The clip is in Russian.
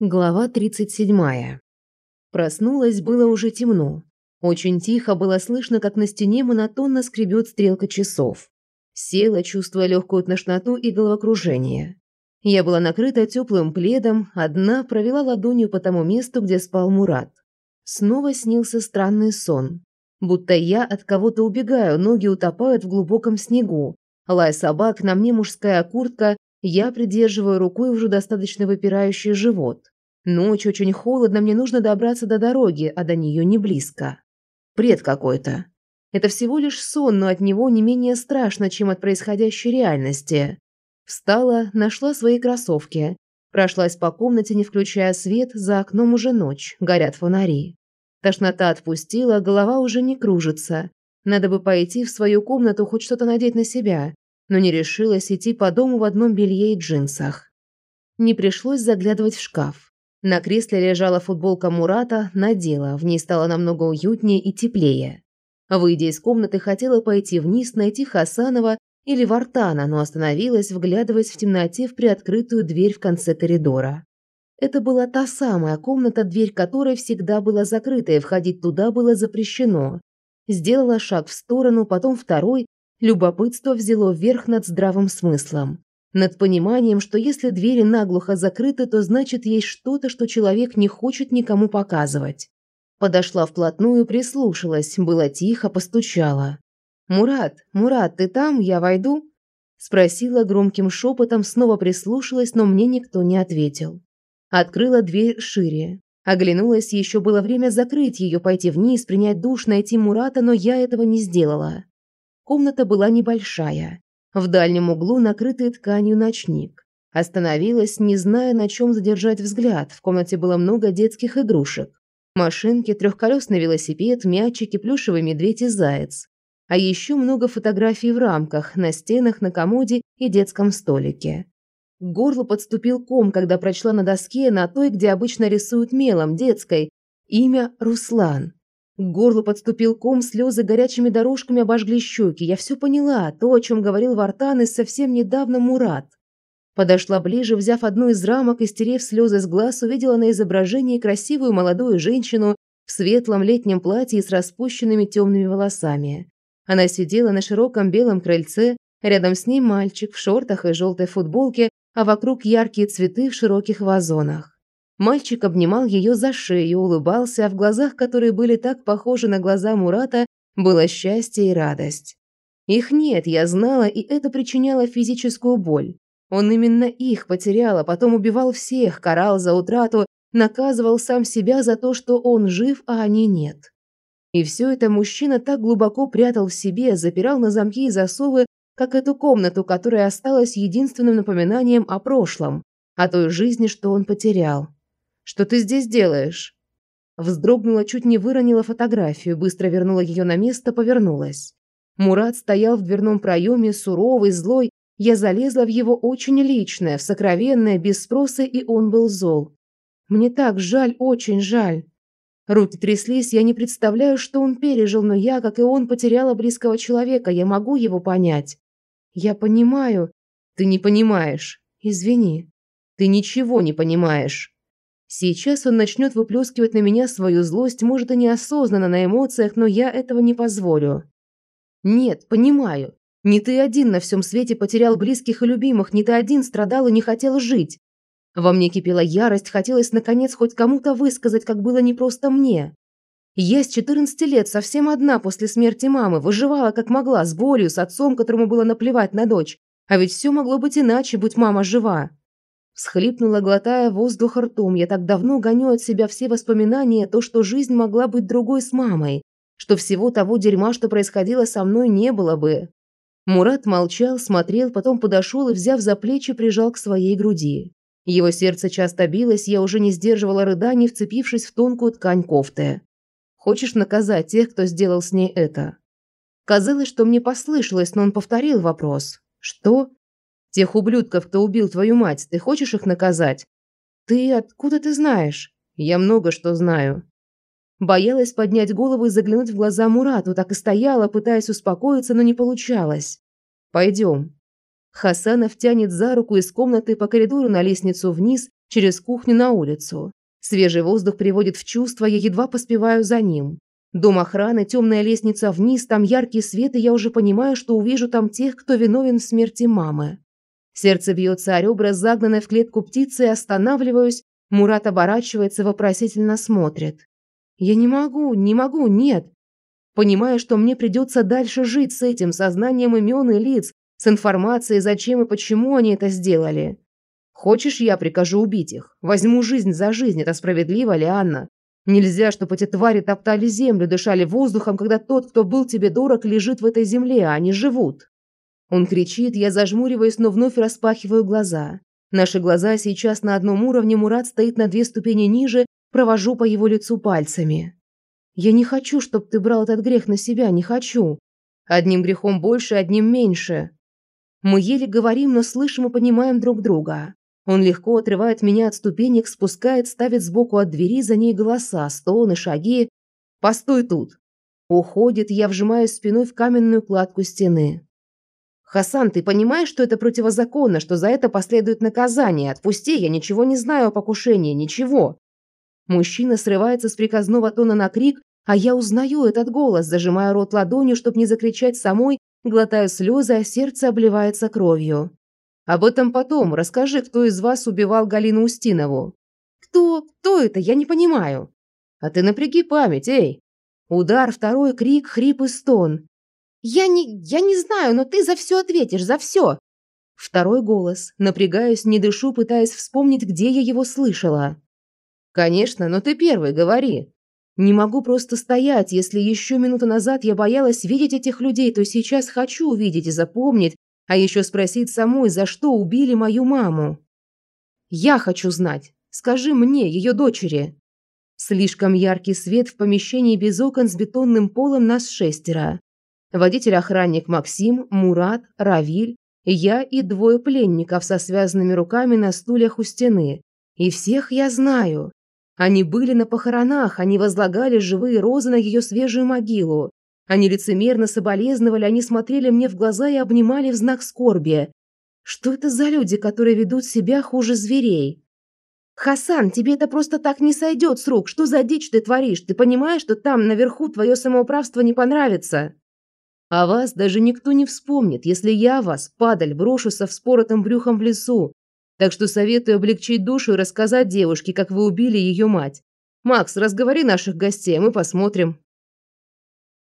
Глава 37. Проснулась, было уже темно. Очень тихо было слышно, как на стене монотонно скребет стрелка часов. Села, чувствуя легкую тошноту и головокружение. Я была накрыта теплым пледом, одна провела ладонью по тому месту, где спал Мурат. Снова снился странный сон. Будто я от кого-то убегаю, ноги утопают в глубоком снегу. Лай собак, на мне мужская куртка, я придерживаю рукой уже достаточно выпирающий живот. Ночь очень холодно, мне нужно добраться до дороги, а до нее не близко. Бред какой-то. Это всего лишь сон, но от него не менее страшно, чем от происходящей реальности. Встала, нашла свои кроссовки. Прошлась по комнате, не включая свет, за окном уже ночь, горят фонари. Тошнота отпустила, голова уже не кружится. Надо бы пойти в свою комнату, хоть что-то надеть на себя но не решилась идти по дому в одном белье и джинсах. Не пришлось заглядывать в шкаф. На кресле лежала футболка Мурата, надела, в ней стало намного уютнее и теплее. Выйдя из комнаты, хотела пойти вниз, найти Хасанова или Вартана, но остановилась, вглядываясь в темноте в приоткрытую дверь в конце коридора. Это была та самая комната, дверь которой всегда была закрыта, и входить туда было запрещено. Сделала шаг в сторону, потом второй, Любопытство взяло верх над здравым смыслом. Над пониманием, что если двери наглухо закрыты, то значит есть что-то, что человек не хочет никому показывать. Подошла вплотную, прислушалась, было тихо, постучала. «Мурат, Мурат, ты там? Я войду?» Спросила громким шепотом, снова прислушалась, но мне никто не ответил. Открыла дверь шире. Оглянулась, еще было время закрыть ее, пойти вниз, принять душ, найти Мурата, но я этого не сделала. Комната была небольшая. В дальнем углу накрытый тканью ночник. Остановилась, не зная, на чем задержать взгляд. В комнате было много детских игрушек. Машинки, трехколесный велосипед, мячики, плюшевый медведь и заяц. А еще много фотографий в рамках, на стенах, на комоде и детском столике. К горлу подступил ком, когда прочла на доске, на той, где обычно рисуют мелом, детской, имя Руслан. К горлу подступил ком, слезы горячими дорожками обожгли щеки. Я все поняла, то, о чем говорил Вартан и совсем недавно Мурат. Подошла ближе, взяв одну из рамок и стерев слезы с глаз, увидела на изображении красивую молодую женщину в светлом летнем платье с распущенными темными волосами. Она сидела на широком белом крыльце, рядом с ней мальчик в шортах и желтой футболке, а вокруг яркие цветы в широких вазонах. Мальчик обнимал ее за шею, улыбался, а в глазах, которые были так похожи на глаза Мурата, было счастье и радость. Их нет, я знала, и это причиняло физическую боль. Он именно их потерял, а потом убивал всех, карал за утрату, наказывал сам себя за то, что он жив, а они нет. И все это мужчина так глубоко прятал в себе, запирал на замки и засовы, как эту комнату, которая осталась единственным напоминанием о прошлом, о той жизни, что он потерял. Что ты здесь делаешь?» Вздрогнула, чуть не выронила фотографию, быстро вернула ее на место, повернулась. Мурат стоял в дверном проеме, суровый, злой. Я залезла в его очень личное, в сокровенное, без спроса, и он был зол. Мне так жаль, очень жаль. Руки тряслись, я не представляю, что он пережил, но я, как и он, потеряла близкого человека, я могу его понять. Я понимаю. Ты не понимаешь. Извини. Ты ничего не понимаешь. Сейчас он начнет выплескивать на меня свою злость, может и неосознанно на эмоциях, но я этого не позволю. Нет, понимаю. Не ты один на всем свете потерял близких и любимых, не ты один страдал и не хотел жить. Во мне кипела ярость, хотелось наконец хоть кому-то высказать, как было не просто мне. Я с 14 лет совсем одна после смерти мамы, выживала как могла, с болью, с отцом, которому было наплевать на дочь. А ведь все могло быть иначе, будь мама жива. Всхлипнула, глотая воздух ртом. Я так давно гоню от себя все воспоминания, то, что жизнь могла быть другой с мамой, что всего того дерьма, что происходило со мной, не было бы. Мурат молчал, смотрел, потом подошел и, взяв за плечи, прижал к своей груди. Его сердце часто билось, я уже не сдерживала рыданий, вцепившись в тонкую ткань кофты. «Хочешь наказать тех, кто сделал с ней это?» Казалось, что мне послышалось, но он повторил вопрос. «Что?» Тех ублюдков, кто убил твою мать, ты хочешь их наказать? Ты откуда ты знаешь? Я много что знаю. Боялась поднять голову и заглянуть в глаза Мурату, так и стояла, пытаясь успокоиться, но не получалось. Пойдем. Хасанов тянет за руку из комнаты по коридору на лестницу вниз, через кухню на улицу. Свежий воздух приводит в чувство, я едва поспеваю за ним. Дом охраны, темная лестница вниз, там яркий свет, и я уже понимаю, что увижу там тех, кто виновен в смерти мамы. Сердце бьется о ребра, загнанной в клетку птицы, останавливаюсь. Мурат оборачивается, вопросительно смотрит. Я не могу, не могу, нет. Понимаю, что мне придется дальше жить с этим сознанием имен и лиц, с информацией, зачем и почему они это сделали. Хочешь, я прикажу убить их? Возьму жизнь за жизнь. Это справедливо ли? Нельзя, чтобы эти твари топтали землю, дышали воздухом, когда тот, кто был тебе дорог, лежит в этой земле, а они живут. Он кричит, я зажмуриваюсь, но вновь распахиваю глаза. Наши глаза сейчас на одном уровне, Мурат стоит на две ступени ниже, провожу по его лицу пальцами. Я не хочу, чтобы ты брал этот грех на себя, не хочу. Одним грехом больше, одним меньше. Мы еле говорим, но слышим и понимаем друг друга. Он легко отрывает меня от ступенек, спускает, ставит сбоку от двери, за ней голоса, стоны, шаги. «Постой тут!» Уходит, я вжимаюсь спиной в каменную кладку стены. «Хасан, ты понимаешь, что это противозаконно, что за это последует наказание? Отпусти, я ничего не знаю о покушении, ничего!» Мужчина срывается с приказного тона на крик, а я узнаю этот голос, зажимаю рот ладонью, чтобы не закричать самой, глотаю слезы, а сердце обливается кровью. Об этом потом. Расскажи, кто из вас убивал Галину Устинову. Кто? Кто это? Я не понимаю. А ты напряги память, эй. Удар, второй крик, хрип и стон. Я не... я не знаю, но ты за все ответишь, за все. Второй голос. Напрягаюсь, не дышу, пытаясь вспомнить, где я его слышала. Конечно, но ты первый, говори. Не могу просто стоять. Если еще минуту назад я боялась видеть этих людей, то сейчас хочу увидеть и запомнить, а еще спросить самой, за что убили мою маму. Я хочу знать. Скажи мне, ее дочери. Слишком яркий свет в помещении без окон с бетонным полом нас шестеро. Водитель-охранник Максим, Мурат, Равиль, я и двое пленников со связанными руками на стульях у стены. И всех я знаю. Они были на похоронах, они возлагали живые розы на ее свежую могилу. Они лицемерно соболезновали, они смотрели мне в глаза и обнимали в знак скорби. Что это за люди, которые ведут себя хуже зверей? Хасан, тебе это просто так не сойдет с рук. Что за дичь ты творишь? Ты понимаешь, что там наверху твое самоуправство не понравится? А вас даже никто не вспомнит, если я вас, падаль, брошу со вспоротым брюхом в лесу. Так что советую облегчить душу и рассказать девушке, как вы убили ее мать. Макс, разговори наших гостей, мы посмотрим.